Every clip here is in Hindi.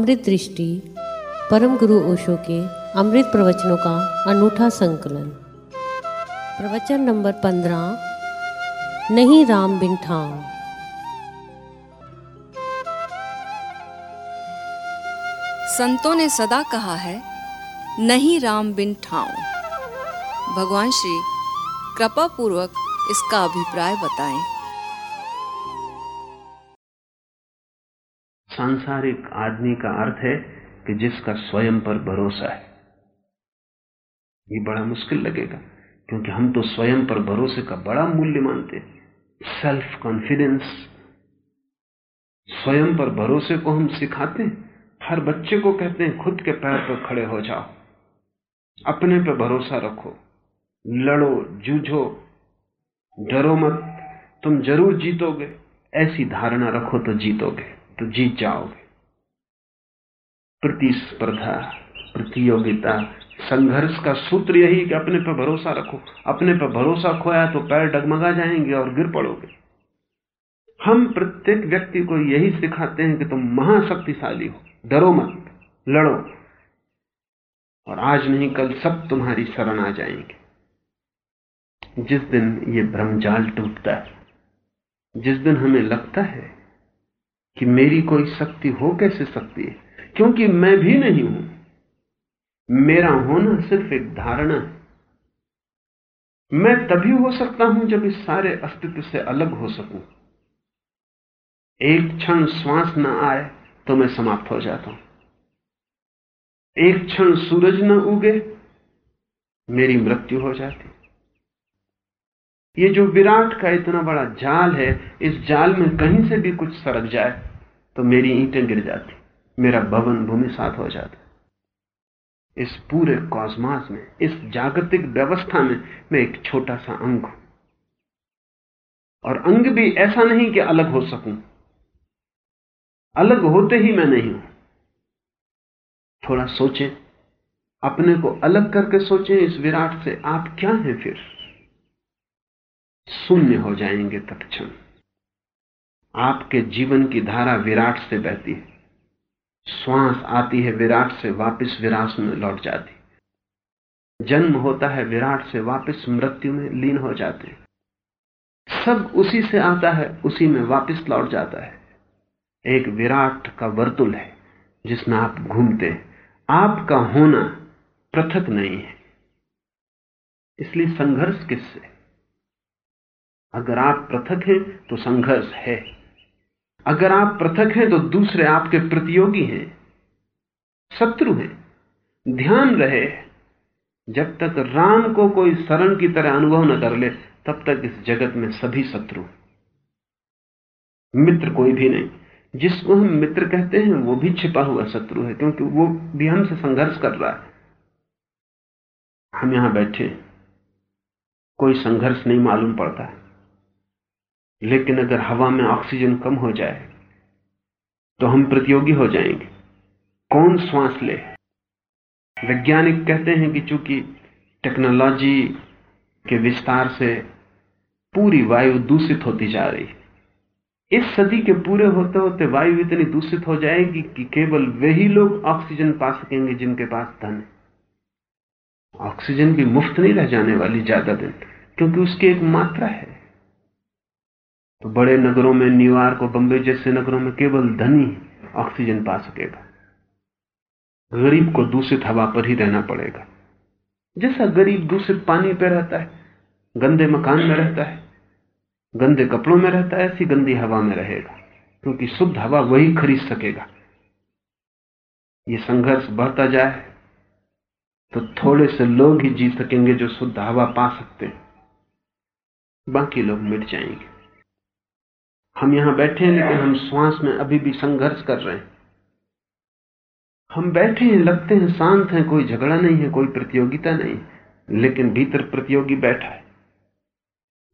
अमृत दृष्टि परम गुरु ओशो के अमृत प्रवचनों का अनूठा संकलन। प्रवचन नंबर पंद्रह, नहीं राम बिन ठाव संतों ने सदा कहा है, नहीं राम बिन ठाव भगवान श्री कृपा पूर्वक इसका अभिप्राय बताएँ। सांसारिक आदमी का अर्थ है कि जिसका स्वयं पर भरोसा है। ये बड़ा मुश्किल लगेगा, क्योंकि हम तो स्वयं पर भरोसे का बड़ा मूल्य मानते सेल्फ कॉन्फिडेंस स्वयं पर भरोसे को हम सिखाते हैं। हर बच्चे को कहते हैं, खुद के पैर पर खड़े हो जाओ। अपने पर भरोसा रखो। लड़ो, जूझो, डरो मत। तुम ज़रूर जीतोगे। ऐसी धारणा रखो तो जीतोगे। तो जीत जाओगे। प्रतिस्पर्धा, प्रतियोगिता, संघर्ष का सूत्र यही कि अपने पर भरोसा रखो। अपने पर भरोसा खोया तो पैर डगमगा जाएँगे और गिर पड़ोगे। हम प्रत्येक व्यक्ति को यही सिखाते हैं कि तुम महाशक्तिशाली हो। डरो मत, लड़ो। और आज नहीं, कल सब तुम्हारी शरण आ जाएँगे। जिस दिन ये भ्रमजाल टूटता है, जिस दिन हमें लगता है कि मेरी कोई शक्ति हो कैसे सकती है? क्योंकि मैं भी नहीं हूँ। मेरा होना सिर्फ़ एक धारणा है। मैं तभी हो सकता हूँ जब इस सारे अस्तित्व से अलग हो सकूँ। एक क्षण श्वास न आए तो मैं समाप्त हो जाता हूँ। एक क्षण सूरज न उगे, मेरी मृत्यु हो जाती। ये जो विराट का इतना बड़ा जाल है, इस जाल में कहीं से भी कुछ सरक जाए तो मेरी ईंटें गिर जाती, मेरा भवन भूमि साथ हो जाता। इस पूरे कॉस्मास में, इस जागतिक व्यवस्था में मैं एक छोटा सा अंग हूँ। और अंग भी ऐसा नहीं कि अलग हो सकूँ। अलग होते ही मैं नहीं हूँ। थोड़ा सोचें, अपने को अलग करके सोचें, इस विराट से आप क्या हैं फिर? शून्य हो जाएँगे तत्क्षण। आपके जीवन की धारा विराट से बहती है। श्वास आती है विराट से, वापस विराट में लौट जाती जन्म होता है विराट से, वापस मृत्यु में लीन हो जाते सब उसी से आता है, उसी में वापस लौट जाता है। एक विराट का वर्तुल है, जिसमें आप घूमते हैं। आपका होना पृथक नहीं है। इसलिए संघर्ष किससे? अगर आप पृथक हैं तो संघर्ष है। अगर आप पृथक हैं तो दूसरे आपके प्रतियोगी हैं, शत्रु हैं। ध्यान रहे, जब तक राम को कोई शरण की तरह अनुभव न कर ले, तब तक इस जगत में सभी शत्रु मित्र कोई भी नहीं, जिसको हम मित्र कहते हैं, वो भी छिपा हुआ शत्रु है, क्योंकि वो भी हमसे संघर्ष कर रहा है। हम यहाँ बैठे, कोई संघर्ष नहीं मालूम पड़ता है। लेकिन अगर हवा में ऑक्सीजन कम हो जाए तो हम प्रतियोगी हो जाएँगे। कौन श्वास ले? वैज्ञानिक कहते हैं कि चूँकि टेक्नोलॉजी के विस्तार से पूरी वायु दूषित होती जा रही इस सदी के पूरे होते होते वायु इतनी दूषित हो जाएगी कि केवल वही लोग ऑक्सीजन पा सकेंगे जिनके पास धन है। ऑक्सीजन भी मुफ़्त नहीं रह जाने वाली ज़्यादा दिन, क्योंकि उसकी एक मात्रा है। तो बड़े नगरों में न्यूयॉर्क और बंबई जैसे नगरों में केवल धनी ऑक्सीजन पा सकेगा। गरीब को दूषित हवा पर ही रहना पड़ेगा। जैसा गरीब दूषित पानी पे रहता है, गंदे मकान में रहता है, गंदे कपड़ों में रहता है, ऐसी गंदी हवा में रहेगा, क्योंकि शुद्ध हवा वही खरीद सकेगा। ये संघर्ष बढ़ता जाए तो थोड़े से लोग ही जी सकेंगे जो शुद्ध हवा पा सकते हैं। बाकी लोग मिट जाएँगे। हम यहाँ बैठे हैं, लेकिन हम श्वास में अभी भी संघर्ष कर रहे हैं। हम बैठे हैं, लगते हैं, शांत हैं, कोई झगड़ा नहीं है, कोई प्रतियोगिता नहीं लेकिन भीतर प्रतियोगी बैठा है।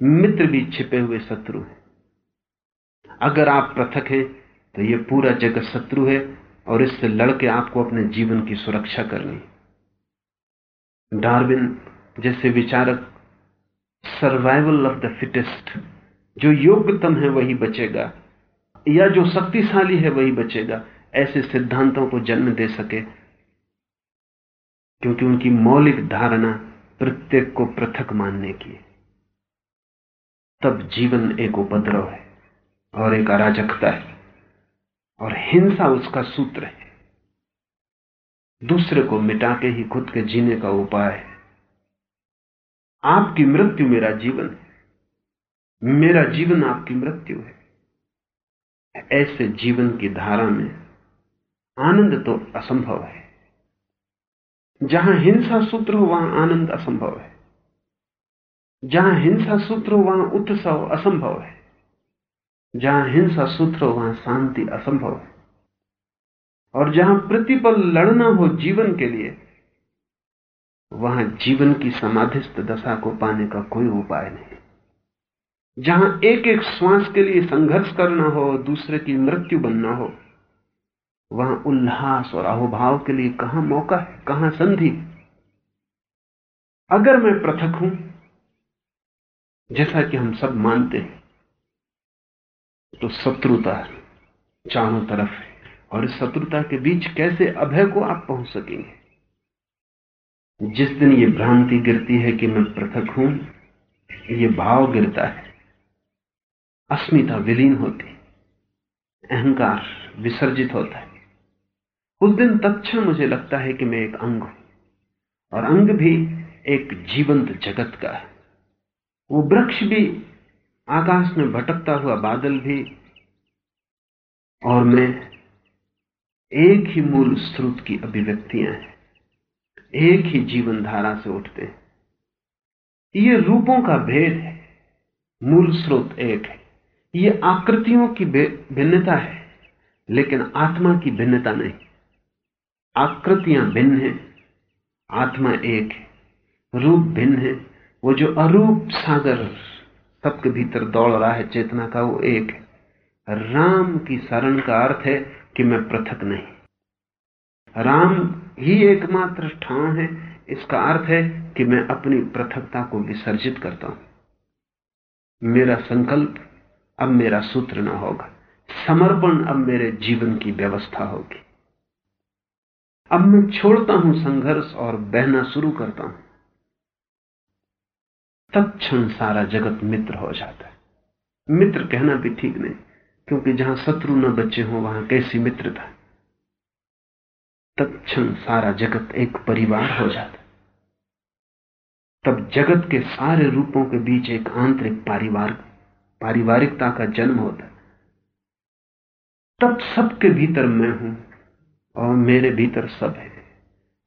मित्र भी छिपे हुए शत्रु हैं। अगर आप पृथक हैं तो यह पूरा जगत शत्रु है, और इससे लड़के आपको अपने जीवन की सुरक्षा करनी डार्विन जैसे विचारक, सर्वाइवल ऑफ़ द फिटेस्ट जो योग्यतम है वही बचेगा, या जो शक्तिशाली है वही बचेगा। ऐसे सिद्धांतों को जन्म दे सके, क्योंकि उनकी मौलिक धारणा प्रत्येक को पृथक मानने की है। तब जीवन एक उपद्रव है और एक अराजकता है, और हिंसा उसका सूत्र है। दूसरे को मिटा के ही खुद के जीने का उपाय है। आपकी मृत्यु मेरा जीवन है। मेरा जीवन आपकी मृत्यु है। ऐसे जीवन की धारा में आनंद तो असंभव है। जहाँ हिंसा सूत्र हो, वहाँ आनंद असंभव है। जहाँ हिंसा सूत्र हो, वहाँ उत्सव असंभव है। जहाँ हिंसा सूत्र हो, वहाँ शांति असंभव है। और जहाँ प्रतिपल लड़ना हो जीवन के लिए, वहाँ जीवन की समाधिस्थ दशा को पाने का कोई उपाय नहीं। जहाँ एक एक श्वास के लिए संघर्ष करना हो, दूसरे की मृत्यु बनना हो, वहाँ उल्लास और अहोभाव के लिए कहाँ मौका है, कहाँ संधि? अगर मैं पृथक हूँ, जैसा कि हम सब मानते हैं तो शत्रुता चारों तरफ़ है, और इस शत्रुता के बीच कैसे अभय को आप पहुँच सकेंगे? जिस दिन ये भ्रांति गिरती है कि मैं पृथक हूँ, ये भाव गिरता है। अस्मिता विलीन होती, अहंकार विसर्जित होता है। उस दिन तत्क्षण मुझे लगता है कि मैं एक अंग हूँ, और अंग भी एक जीवंत जगत का है। वो वृक्ष भी, आकाश में भटकता हुआ बादल भी, और मैं एक ही मूल स्रोत की अभिव्यक्तियाँ हैं। एक ही जीवन धारा से उठते हैं। ये रूपों का भेद है, मूल स्रोत एक है। ये आकृतियों की भिन्नता है, लेकिन आत्मा की भिन्नता नहीं। आकृतियाँ भिन्न हैं, आत्मा एक है, रूप भिन्न है, वो जो अरूप सागर सबके भीतर दौड़ रहा है, चेतना का, वो एक है। राम की शरण का अर्थ है कि मैं पृथक नहीं। राम ही एकमात्र ठाव है, इसका अर्थ है कि मैं अपनी पृथकता को विसर्जित करता हूँ। मेरा संकल्प अब मेरा सूत्र ना होगा। समर्पण अब मेरे जीवन की व्यवस्था होगी। अब मैं छोड़ता हूँ संघर्ष और बहना शुरू करता हूँ। तत्क्षण सारा जगत मित्र हो जाता है। मित्र कहना भी ठीक नहीं, क्योंकि जहाँ शत्रु न बचे हो, वहाँ कैसी मित्रता तत्क्षण सारा जगत एक परिवार हो जाता तब जगत के सारे रूपों के बीच एक आंतरिक पारिवार पारिवारिकता का जन्म होता है। तब सबके भीतर मैं हूँ और मेरे भीतर सब है।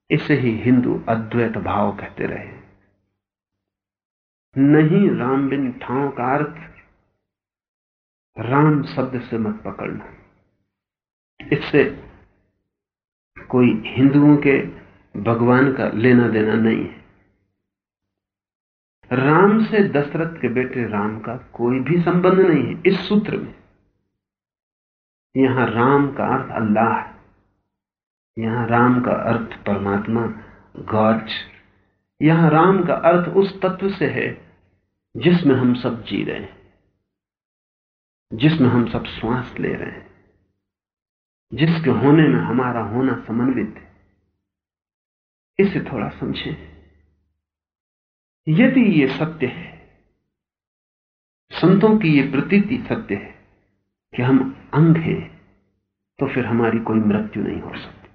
इसे ही हिंदू अद्वैत भाव कहते रहे नहीं राम बिन ठाव का अर्थ, राम शब्द से मत पकड़ना। इससे कोई हिंदुओं के भगवान का लेना देना नहीं है। राम से दशरथ के बेटे राम का कोई भी संबंध नहीं है, इस सूत्र में। यहाँ राम का अर्थ अल्लाह है। यहाँ राम का अर्थ परमात्मा गॉड यहाँ राम का अर्थ उस तत्व से है, जिसमें हम सब जी रहे हैं, जिसमें हम सब श्वास ले रहे हैं, जिसके होने में हमारा होना समन्वित है। इसे थोड़ा समझें। यदि ये सत्य है, संतों की ये प्रतीति सत्य है कि हम अंग हैं तो फिर हमारी कोई मृत्यु नहीं हो सकती।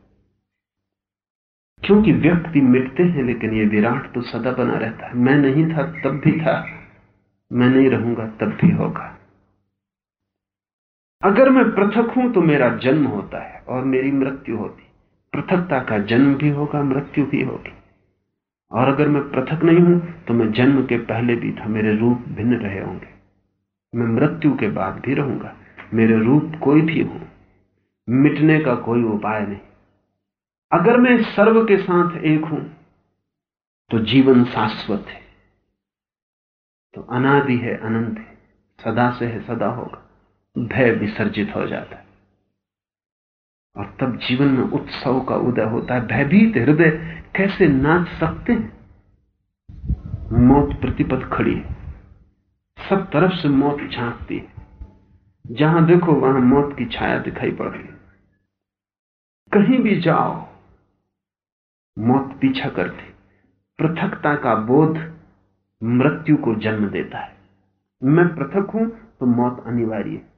क्योंकि व्यक्ति मिटते हैं, लेकिन ये विराट तो सदा बना रहता है। मैं नहीं था, तब भी था। मैं नहीं रहूँगा, तब भी होगा। अगर मैं पृथक हूँ तो मेरा जन्म होता है और मेरी मृत्यु होती। पृथकता का जन्म भी होगा, मृत्यु भी होगी। और अगर मैं पृथक नहीं हूँ तो मैं जन्म के पहले भी था। मेरे रूप भिन्न रहे होंगे। मैं मृत्यु के बाद भी रहूँगा। मेरे रूप कोई भी हो। मिटने का कोई उपाय नहीं। अगर मैं सर्व के साथ एक हूँ तो जीवन शाश्वत है। तो अनादि है, अनंत है। सदा से है, सदा होगा। भय विसर्जित हो जाता है। और तब जीवन में उत्सव का उदय होता है। भयभीत हृदय कैसे नाच सकते हैं? मौत प्रतिपद खड़ी है। सब तरफ़ से मौत झांकती है। जहाँ देखो, वहाँ मौत की छाया दिखाई पड़ रही कहीं भी जाओ, मौत पीछा करती पृथकता का बोध मृत्यु को जन्म देता है। मैं पृथक हूँ तो मौत अनिवार्य है।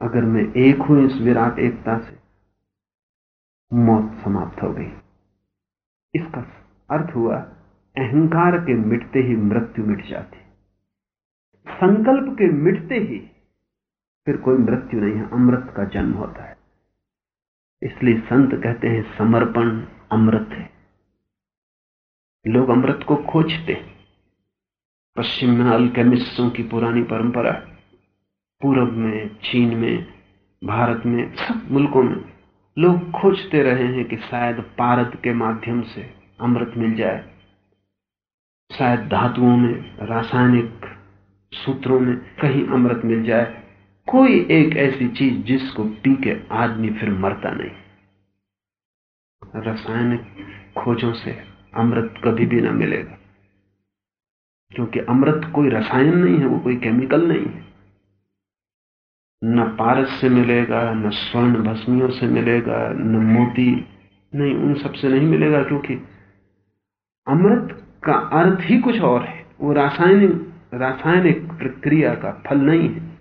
अगर मैं एक हूँ इस विराट एकता से, मौत समाप्त हो गई। इसका अर्थ हुआ, अहंकार के मिटते ही मृत्यु मिट जाती। संकल्प के मिटते ही फिर कोई मृत्यु नहीं है, अमृत का जन्म होता है। इसलिए संत कहते हैं, समर्पण अमृत है। लोग अमृत को खोजते पश्चिम में अल्केमिस्टों की पुरानी परंपरा पूरब में, चीन में, भारत में, सब मुल्कों में। लोग खोजते रहे हैं कि शायद पारद के माध्यम से अमृत मिल जाए। शायद धातुओं में, रासायनिक सूत्रों में कहीं अमृत मिल जाए। कोई एक ऐसी चीज़ जिसको पी के आदमी फिर मरता नहीं। रासायनिक खोजों से अमृत कभी भी ना मिलेगा। क्योंकि अमृत कोई रसायन नहीं है, वो कोई केमिकल नहीं है। न पारस से मिलेगा, न स्वर्ण भस्मियों से मिलेगा, न मोती, नहीं, उन सबसे नहीं मिलेगा क्योंकि अमृत का अर्थ ही कुछ और है। वो रासायनिक रासायनिक प्रक्रिया का फल नहीं है।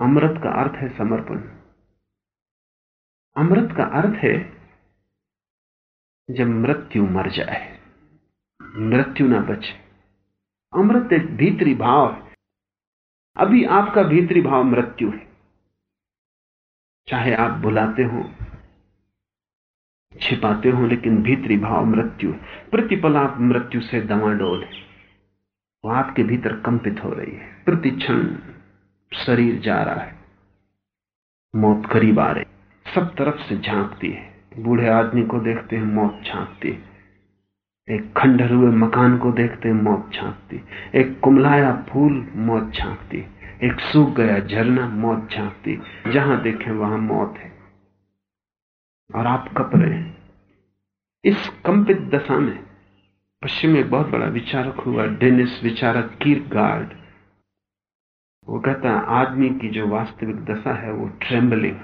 अमृत का अर्थ है समर्पण। अमृत का अर्थ है जब मृत्यु मर जाए, मृत्यु ना बचे। अमृत एक भीतरी भाव है। अभी आपका भीतरी भाव मृत्यु है। चाहे आप बुलाते हो, छिपाते हो, लेकिन भीतरी भाव मृत्यु प्रतिपल आप मृत्यु से दवा डोल है। वो आपके भीतर कंपित हो रही है। प्रति क्षण शरीर जा रहा है। मौत करीब आ रही सब तरफ़ से झांकती है। बूढ़े आदमी को देखते हैं मौत झांकती है। एक खंडर हुए मकान को देखते मौत झांकती, एक कुमलाया फूल मौत झांकती, एक सूख गया झरना मौत झांकती। जहाँ देखें वहाँ मौत है। और आप कप रहे हैं। इस कंपित दशा में पश्चिम में बहुत बड़ा विचारक हुआ, डेनिस विचारक कीर गार्ड वो कहता है आदमी की जो वास्तविक दशा है वो ट्रेम्बलिंग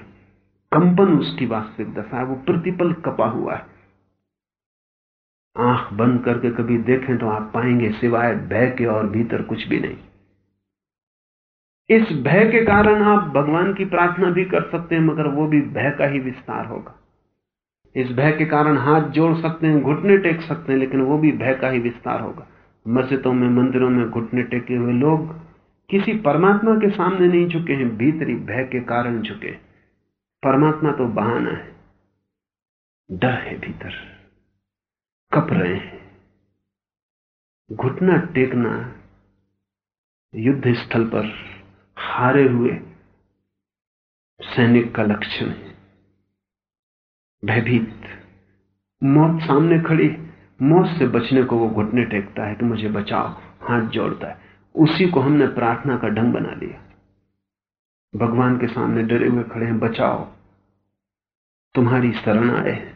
कंपन उसकी वास्तविक दशा है, वो प्रतिपल कपा हुआ है। आँख बंद करके कभी देखें तो आप पाएँगे सिवाय भय के और भीतर कुछ भी नहीं। इस भय के कारण आप भगवान की प्रार्थना भी कर सकते हैं, मगर वो भी भय का ही विस्तार होगा। इस भय के कारण हाथ जोड़ सकते हैं, घुटने टेक सकते हैं, लेकिन वो भी भय का ही विस्तार होगा। मस्जिदों में, मंदिरों में घुटने टेके हुए लोग किसी परमात्मा के सामने नहीं झुके हैं, भीतरी भय के कारण झुके परमात्मा तो बहाना है, डर है भीतर। कप रहे हैं। घुटना टेकना युद्ध स्थल पर हारे हुए सैनिक का लक्षण है। भयभीत, मौत सामने खड़ी, मौत से बचने को वो घुटने टेकता है कि मुझे बचाओ, हाथ जोड़ता है। उसी को हमने प्रार्थना का ढंग बना लिया। भगवान के सामने डरे हुए खड़े हैं, बचाओ। तुम्हारी शरण आए हैं।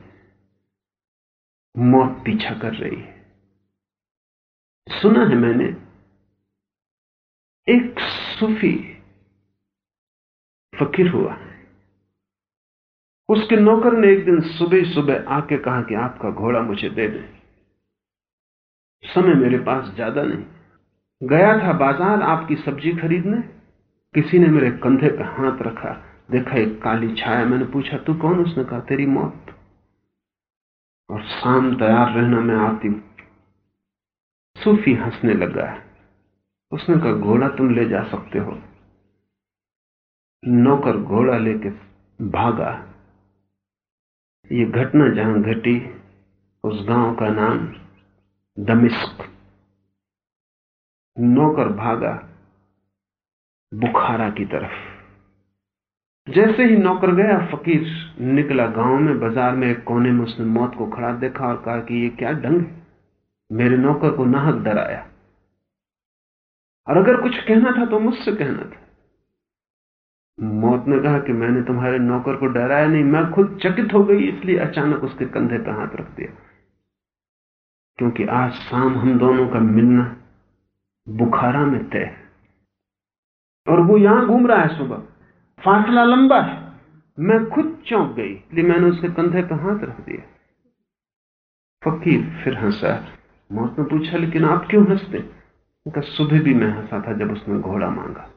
मौत पीछा कर रही है। सुना है मैंने, एक सूफी फकीर हुआ उसके नौकर ने एक दिन सुबह सुबह आके कहा कि आपका घोड़ा मुझे दे दे। समय मेरे पास ज़्यादा नहीं। गया था बाज़ार आपकी सब्ज़ी खरीदने। किसी ने मेरे कंधे पर हाथ रखा, देखा एक काली छाया। मैंने पूछा, तू कौन? उसने कहा, तेरी मौत और शाम तैयार रहना मैं आती हूँ। सूफी हंसने लगा उसने कहा, घोड़ा तुम ले जा सकते हो। नौकर घोड़ा लेके भागा। ये घटना जहाँ घटी, उस गाँव का नाम दमिश्क। नौकर भागा, बुखारा की तरफ़। जैसे ही नौकर गया, फकीर निकला गाँव में, बाज़ार में एक कोने में उसने मौत को खड़ा देखा और कहा कि ये क्या ढंग है? मेरे नौकर को नाहक डराया और अगर कुछ कहना था तो मुझसे कहना था। मौत ने कहा कि मैंने तुम्हारे नौकर को डराया नहीं, मैं खुद चकित हो गई, इसलिए अचानक उसके कंधे पर हाथ रख दिया। क्योंकि आज शाम हम दोनों का मिलना बुखारा में तय और वो यहाँ घूम रहा है सुबह। फासला लंबा है। मैं खुद चौंक गई, इसलिए मैंने उसके कंधे पर हाथ रख दिया। फकीर फिर हंसा। मौत ने पूछा, लेकिन आप क्यों हँसते? उनका सुबह भी मैं हंसा था जब उसने घोड़ा मांगा।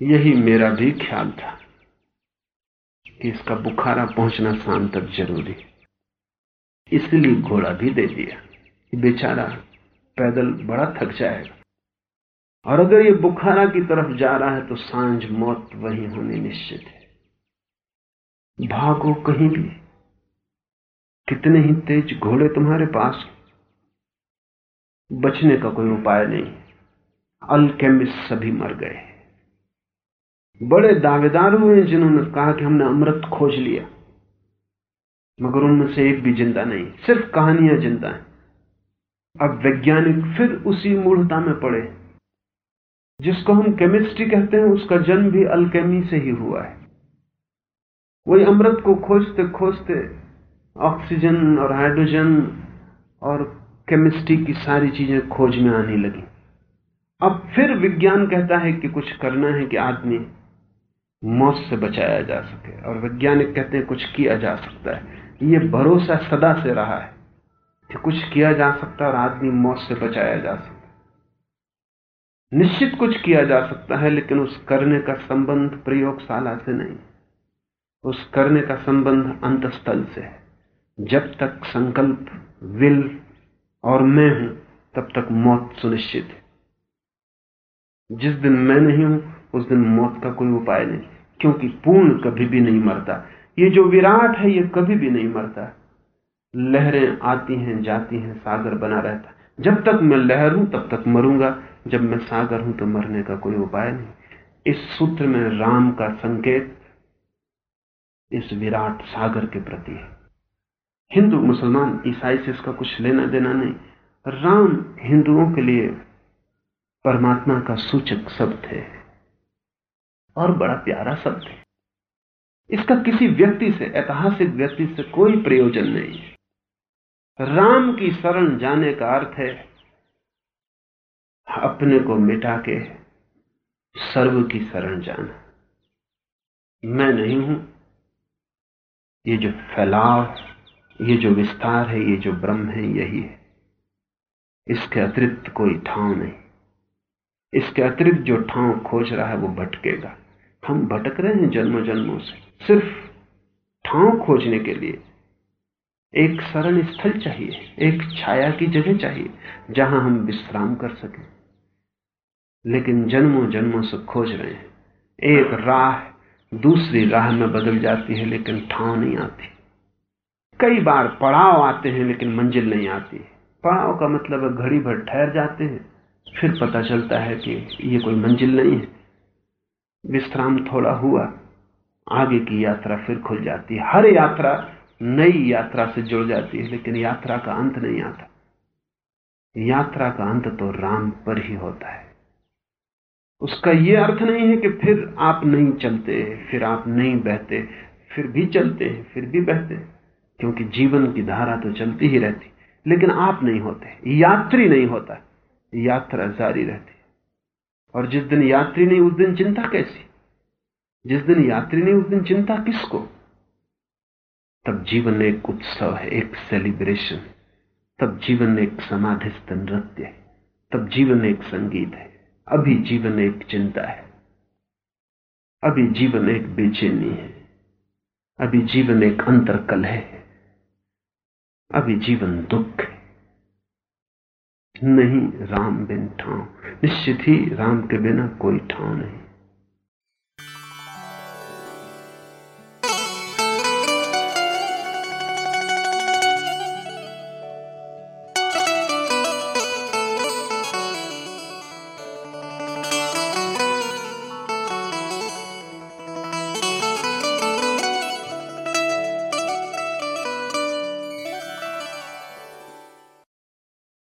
यही मेरा भी ख्याल था कि इसका बुखारा पहुँचना शाम तक ज़रूरी इसलिए घोड़ा भी दे दिया बेचारा पैदल बड़ा थक जाएगा। और अगर ये बुखारा की तरफ़ जा रहा है तो साँझ मौत वही होनी निश्चित है। भागो कहीं भी। कितने ही तेज घोड़े तुम्हारे पास बचने का कोई उपाय नहीं। अल्केमिस्ट सभी मर गए बड़े दावेदार हुए जिन्होंने कहा कि हमने अमृत खोज लिया। मगर उनमें से एक भी ज़िंदा नहीं। सिर्फ़ कहानियाँ ज़िंदा हैं। अब वैज्ञानिक फिर उसी मूढ़ता में पड़े। जिसको हम केमिस्ट्री कहते हैं, उसका जन्म भी अल्केमी से ही हुआ है। वही अमृत को खोजते खोजते ऑक्सीजन और हाइड्रोजन और केमिस्ट्री की सारी चीज़ें खोज में आने लगी। अब फिर विज्ञान कहता है कि कुछ करना है कि आदमी मौत से बचाया जा सके, और वैज्ञानिक कहते हैं कुछ किया जा सकता है। ये भरोसा सदा से रहा है कि कुछ किया जा सकता है और आदमी मौत से बचाया जा सकता निश्चित कुछ किया जा सकता है, लेकिन उस करने का संबंध प्रयोगशाला से नहीं। उस करने का संबंध अंतस्थल से है। जब तक संकल्प, विल और मैं हूँ, तब तक मौत सुनिश्चित है। जिस दिन मैं नहीं हूँ, उस दिन मौत का कोई उपाय नहीं, क्योंकि पूर्ण कभी भी नहीं मरता। ये जो विराट है, ये कभी भी नहीं मरता। लहरें आती हैं, जाती हैं, सागर बना रहता। जब तक मैं लहर हूँ, तब तक मरूँगा। जब मैं सागर हूँ तो मरने का कोई उपाय नहीं। इस सूत्र में राम का संकेत इस विराट सागर के प्रति है। हिंदू मुसलमान ईसाई से इसका कुछ लेना देना नहीं। राम हिंदुओं के लिए परमात्मा का सूचक शब्द है और बड़ा प्यारा शब्द है। इसका किसी व्यक्ति से, ऐतिहासिक व्यक्ति से कोई प्रयोजन नहीं राम की शरण जाने का अर्थ है अपने को मिटा के सर्व की शरण जाना। मैं नहीं हूँ। ये जो फैलाव, ये जो विस्तार है, ये जो ब्रह्म है, यही है। इसके अतिरिक्त कोई ठाव नहीं। इसके अतिरिक्त जो ठाव खोज रहा है, वो भटकेगा। हम भटक रहे हैं जन्मों जन्मों से। सिर्फ़ ठाव खोजने के लिए। एक शरण स्थल चाहिए, एक छाया की जगह चाहिए, जहाँ हम विश्राम कर सकें। लेकिन जन्मों जन्मों से खोज रहे हैं। एक राह दूसरी राह में बदल जाती है, लेकिन ठाव नहीं आती। कई बार पड़ाव आते हैं, लेकिन मंजिल नहीं आती। पड़ाव का मतलब है घड़ी भर ठहर जाते हैं, फिर पता चलता है कि ये कोई मंजिल नहीं है। विश्राम थोड़ा हुआ, आगे की यात्रा फिर खुल जाती है। हर यात्रा नई यात्रा से जुड़ जाती है, लेकिन यात्रा का अंत नहीं आता। यात्रा का अंत तो राम पर ही होता है। उसका यह अर्थ नहीं है कि फिर आप नहीं चलते, फिर आप नहीं बहते, फिर भी चलते हैं, फिर भी बहते क्योंकि जीवन की धारा तो चलती ही रहती। लेकिन आप नहीं होते, यात्री नहीं होता, यात्रा जारी रहती। और जिस दिन यात्री नहीं, उस दिन चिंता कैसी? जिस दिन यात्री नहीं, उस दिन चिंता किसको? तब जीवन एक उत्सव है, एक सेलिब्रेशन तब जीवन एक समाधिस्थ नृत्य है। तब जीवन एक संगीत है। अभी जीवन एक चिंता है। अभी जीवन एक बेचैनी है। अभी जीवन एक अंतरकल है। अभी जीवन दुख है। नहीं राम बिन ठाव निश्चित ही राम के बिना कोई ठाव नहीं।